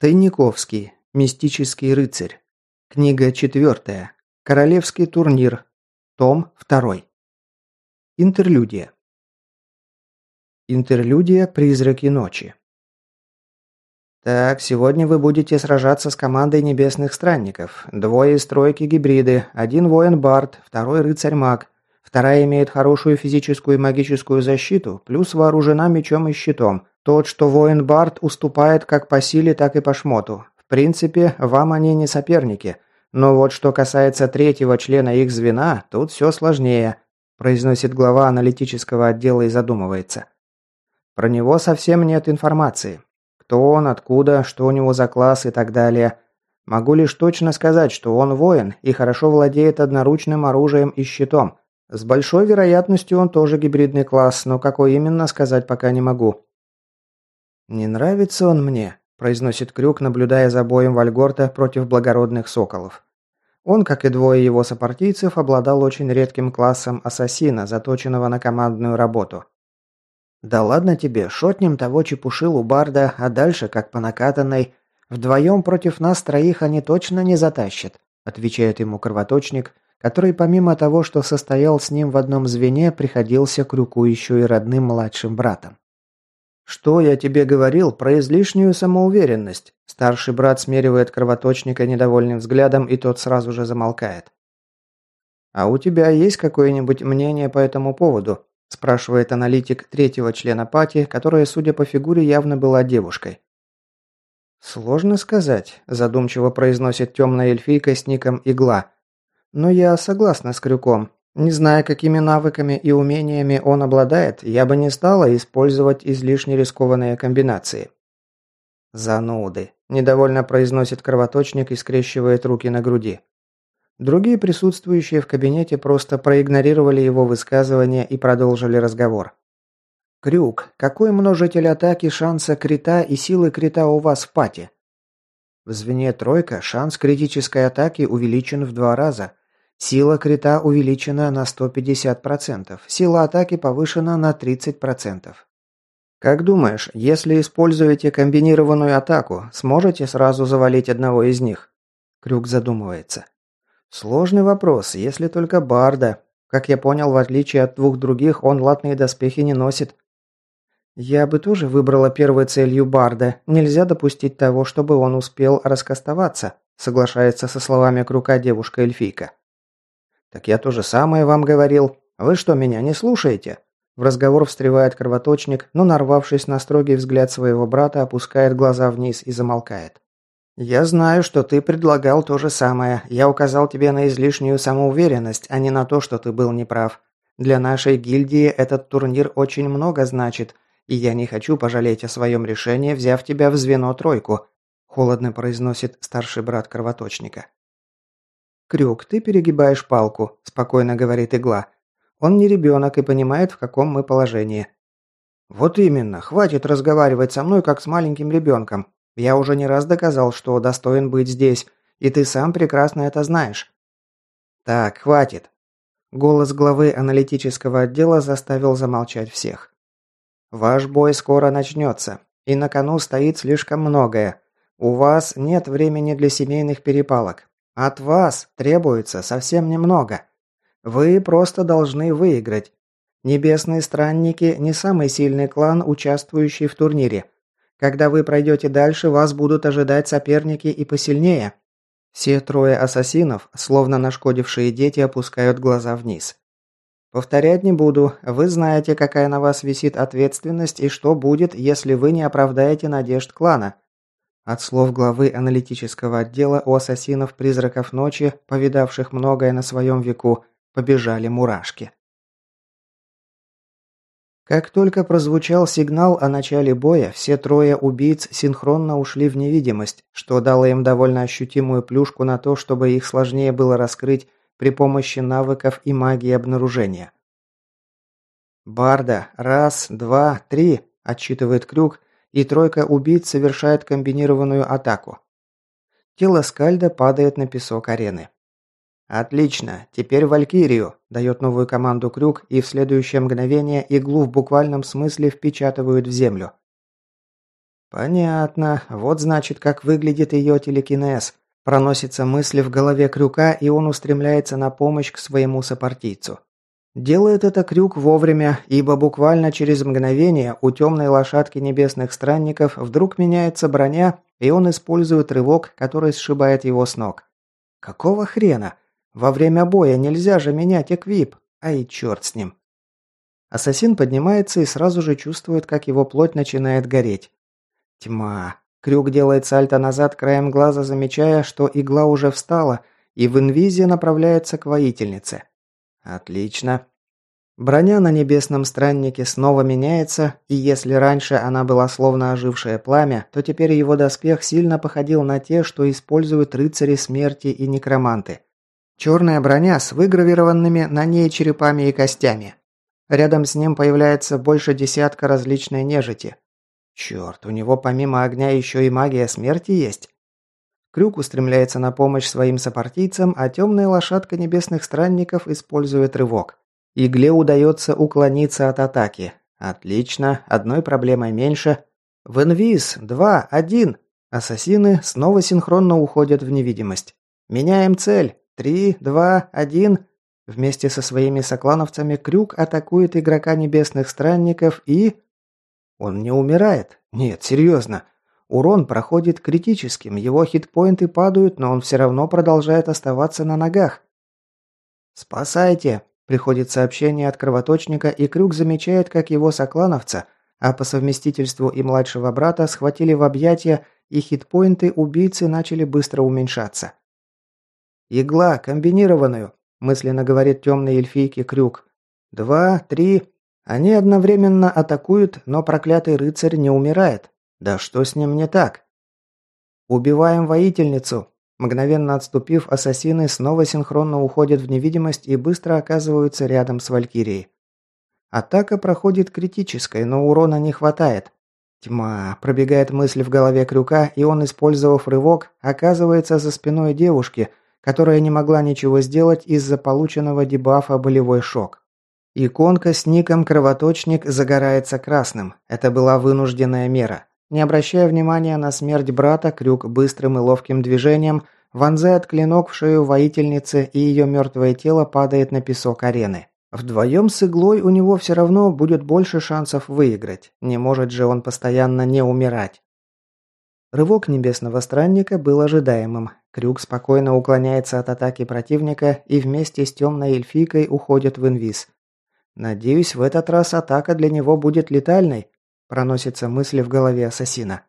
Тайниковский. Мистический рыцарь. Книга четвертая. Королевский турнир. Том второй. Интерлюдия. Интерлюдия «Призраки ночи». Так, сегодня вы будете сражаться с командой небесных странников. Двое из тройки гибриды, один воин-бард, второй рыцарь-маг. Вторая имеет хорошую физическую и магическую защиту, плюс вооружена мечом и щитом. Тот, что воин Барт, уступает как по силе, так и по шмоту. В принципе, вам они не соперники. Но вот что касается третьего члена их звена, тут все сложнее, произносит глава аналитического отдела и задумывается. Про него совсем нет информации. Кто он, откуда, что у него за класс и так далее. Могу лишь точно сказать, что он воин и хорошо владеет одноручным оружием и щитом. С большой вероятностью он тоже гибридный класс, но какой именно сказать пока не могу. «Не нравится он мне», – произносит Крюк, наблюдая за боем Вальгорта против благородных соколов. Он, как и двое его сопартийцев, обладал очень редким классом ассасина, заточенного на командную работу. «Да ладно тебе, шотнем того чепушил барда, а дальше, как по накатанной, вдвоем против нас троих они точно не затащат», отвечает ему кровоточник, который помимо того, что состоял с ним в одном звене, приходился Крюку еще и родным младшим братом. «Что я тебе говорил про излишнюю самоуверенность?» Старший брат смеривает кровоточника недовольным взглядом, и тот сразу же замолкает. «А у тебя есть какое-нибудь мнение по этому поводу?» спрашивает аналитик третьего члена пати, которая, судя по фигуре, явно была девушкой. «Сложно сказать», – задумчиво произносит темная эльфийка с ником Игла. «Но я согласна с Крюком. Не зная, какими навыками и умениями он обладает, я бы не стала использовать излишне рискованные комбинации. «Зануды», – недовольно произносит кровоточник и скрещивает руки на груди. Другие присутствующие в кабинете просто проигнорировали его высказывание и продолжили разговор. «Крюк, какой множитель атаки шанса крита и силы крита у вас в пати?» В звене тройка шанс критической атаки увеличен в два раза, Сила крита увеличена на 150%, сила атаки повышена на 30%. Как думаешь, если используете комбинированную атаку, сможете сразу завалить одного из них? Крюк задумывается. Сложный вопрос, если только Барда. Как я понял, в отличие от двух других, он латные доспехи не носит. Я бы тоже выбрала первой целью Барда. Нельзя допустить того, чтобы он успел раскастоваться, соглашается со словами Крука девушка-эльфийка. «Так я то же самое вам говорил. Вы что, меня не слушаете?» В разговор встревает кровоточник, но, нарвавшись на строгий взгляд своего брата, опускает глаза вниз и замолкает. «Я знаю, что ты предлагал то же самое. Я указал тебе на излишнюю самоуверенность, а не на то, что ты был неправ. Для нашей гильдии этот турнир очень много значит, и я не хочу пожалеть о своем решении, взяв тебя в звено тройку», холодно произносит старший брат кровоточника. «Крюк, ты перегибаешь палку», – спокойно говорит игла. «Он не ребенок и понимает, в каком мы положении». «Вот именно. Хватит разговаривать со мной, как с маленьким ребенком. Я уже не раз доказал, что достоин быть здесь, и ты сам прекрасно это знаешь». «Так, хватит». Голос главы аналитического отдела заставил замолчать всех. «Ваш бой скоро начнется, и на кону стоит слишком многое. У вас нет времени для семейных перепалок. От вас требуется совсем немного. Вы просто должны выиграть. Небесные странники – не самый сильный клан, участвующий в турнире. Когда вы пройдете дальше, вас будут ожидать соперники и посильнее. Все трое ассасинов, словно нашкодившие дети, опускают глаза вниз. Повторять не буду. Вы знаете, какая на вас висит ответственность и что будет, если вы не оправдаете надежд клана. От слов главы аналитического отдела у ассасинов-призраков ночи, повидавших многое на своем веку, побежали мурашки. Как только прозвучал сигнал о начале боя, все трое убийц синхронно ушли в невидимость, что дало им довольно ощутимую плюшку на то, чтобы их сложнее было раскрыть при помощи навыков и магии обнаружения. «Барда, раз, два, три», – отчитывает Крюк, и тройка убийц совершает комбинированную атаку. Тело Скальда падает на песок арены. «Отлично, теперь Валькирию», – дает новую команду Крюк, и в следующее мгновение иглу в буквальном смысле впечатывают в землю. Понятно. Вот значит, как выглядит ее телекинез. Проносится мысли в голове Крюка, и он устремляется на помощь к своему сопартийцу. Делает это Крюк вовремя, ибо буквально через мгновение у темной лошадки небесных странников вдруг меняется броня, и он использует рывок, который сшибает его с ног. Какого хрена? Во время боя нельзя же менять эквип. Ай, черт с ним. Ассасин поднимается и сразу же чувствует, как его плоть начинает гореть. Тьма. Крюк делает сальто назад, краем глаза замечая, что игла уже встала, и в инвизе направляется к воительнице. Отлично. Броня на небесном страннике снова меняется, и если раньше она была словно ожившее пламя, то теперь его доспех сильно походил на те, что используют рыцари смерти и некроманты. Черная броня с выгравированными на ней черепами и костями. Рядом с ним появляется больше десятка различной нежити. Черт, у него помимо огня еще и магия смерти есть. Крюк устремляется на помощь своим сопартийцам, а темная лошадка небесных странников использует рывок. Игле удается уклониться от атаки. Отлично, одной проблемой меньше. В инвиз, два, один. Ассасины снова синхронно уходят в невидимость. Меняем цель. Три, два, один. Вместе со своими соклановцами Крюк атакует игрока небесных странников и... Он не умирает. Нет, серьезно. Урон проходит критическим, его хитпоинты падают, но он все равно продолжает оставаться на ногах. «Спасайте!» Приходит сообщение от кровоточника, и Крюк замечает, как его соклановца, а по совместительству и младшего брата, схватили в объятия, и хитпоинты убийцы начали быстро уменьшаться. «Игла, комбинированную», – мысленно говорит темный эльфийке Крюк. «Два, три...» Они одновременно атакуют, но проклятый рыцарь не умирает. Да что с ним не так? «Убиваем воительницу», Мгновенно отступив, ассасины снова синхронно уходят в невидимость и быстро оказываются рядом с Валькирией. Атака проходит критической, но урона не хватает. Тьма. Пробегает мысль в голове Крюка, и он, использовав рывок, оказывается за спиной девушки, которая не могла ничего сделать из-за полученного дебафа «Болевой шок». Иконка с ником «Кровоточник» загорается красным. Это была вынужденная мера. Не обращая внимания на смерть брата, Крюк быстрым и ловким движением вонзает клинок в шею воительницы, и ее мертвое тело падает на песок арены. Вдвоем с иглой у него все равно будет больше шансов выиграть. Не может же он постоянно не умирать. Рывок небесного странника был ожидаемым. Крюк спокойно уклоняется от атаки противника и вместе с темной эльфийкой уходит в инвиз. Надеюсь, в этот раз атака для него будет летальной, Проносится мысли в голове ассасина.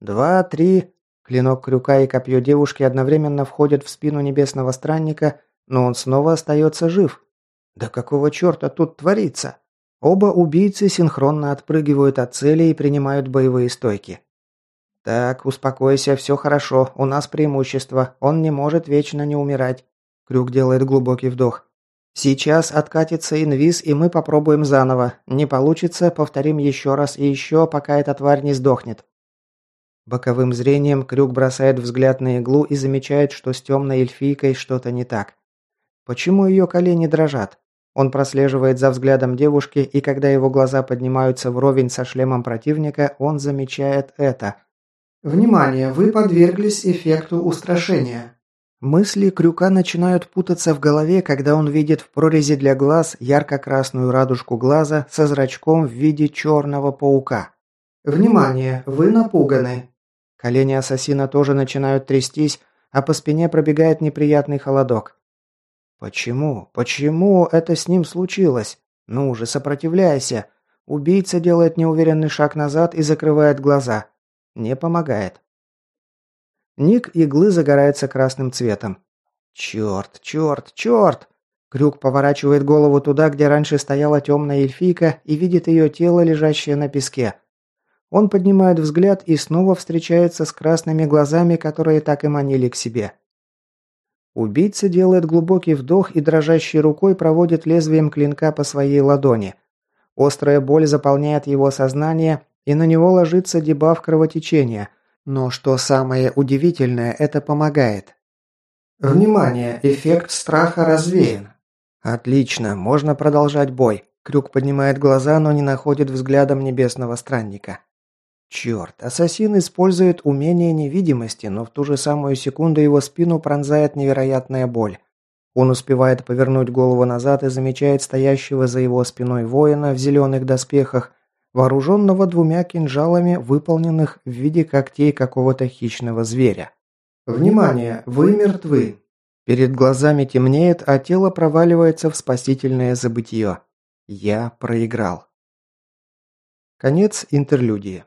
Два, три. Клинок крюка и копье девушки одновременно входят в спину небесного странника, но он снова остается жив. Да какого черта тут творится? Оба убийцы синхронно отпрыгивают от цели и принимают боевые стойки. «Так, успокойся, все хорошо, у нас преимущество, он не может вечно не умирать». Крюк делает глубокий вдох. Сейчас откатится инвиз, и мы попробуем заново. Не получится, повторим еще раз и еще, пока эта тварь не сдохнет. Боковым зрением Крюк бросает взгляд на иглу и замечает, что с темной эльфийкой что-то не так. Почему ее колени дрожат? Он прослеживает за взглядом девушки, и когда его глаза поднимаются вровень со шлемом противника, он замечает это. «Внимание! Вы подверглись эффекту устрашения. Мысли Крюка начинают путаться в голове, когда он видит в прорези для глаз ярко-красную радужку глаза со зрачком в виде черного паука. «Внимание! Вы напуганы!» Колени ассасина тоже начинают трястись, а по спине пробегает неприятный холодок. «Почему? Почему это с ним случилось? Ну же, сопротивляйся!» Убийца делает неуверенный шаг назад и закрывает глаза. Не помогает. Ник иглы загорается красным цветом. Черт, черт, черт! Крюк поворачивает голову туда, где раньше стояла темная эльфийка, и видит ее тело, лежащее на песке. Он поднимает взгляд и снова встречается с красными глазами, которые так и манили к себе. Убийца делает глубокий вдох и дрожащей рукой проводит лезвием клинка по своей ладони. Острая боль заполняет его сознание, и на него ложится дебаф кровотечения, но что самое удивительное, это помогает. Внимание, эффект страха развеян. Отлично, можно продолжать бой. Крюк поднимает глаза, но не находит взглядом небесного странника. Черт, ассасин использует умение невидимости, но в ту же самую секунду его спину пронзает невероятная боль. Он успевает повернуть голову назад и замечает стоящего за его спиной воина в зеленых доспехах, вооруженного двумя кинжалами, выполненных в виде когтей какого-то хищного зверя. Внимание, вы мертвы. Перед глазами темнеет, а тело проваливается в спасительное забытье. Я проиграл. Конец интерлюдии.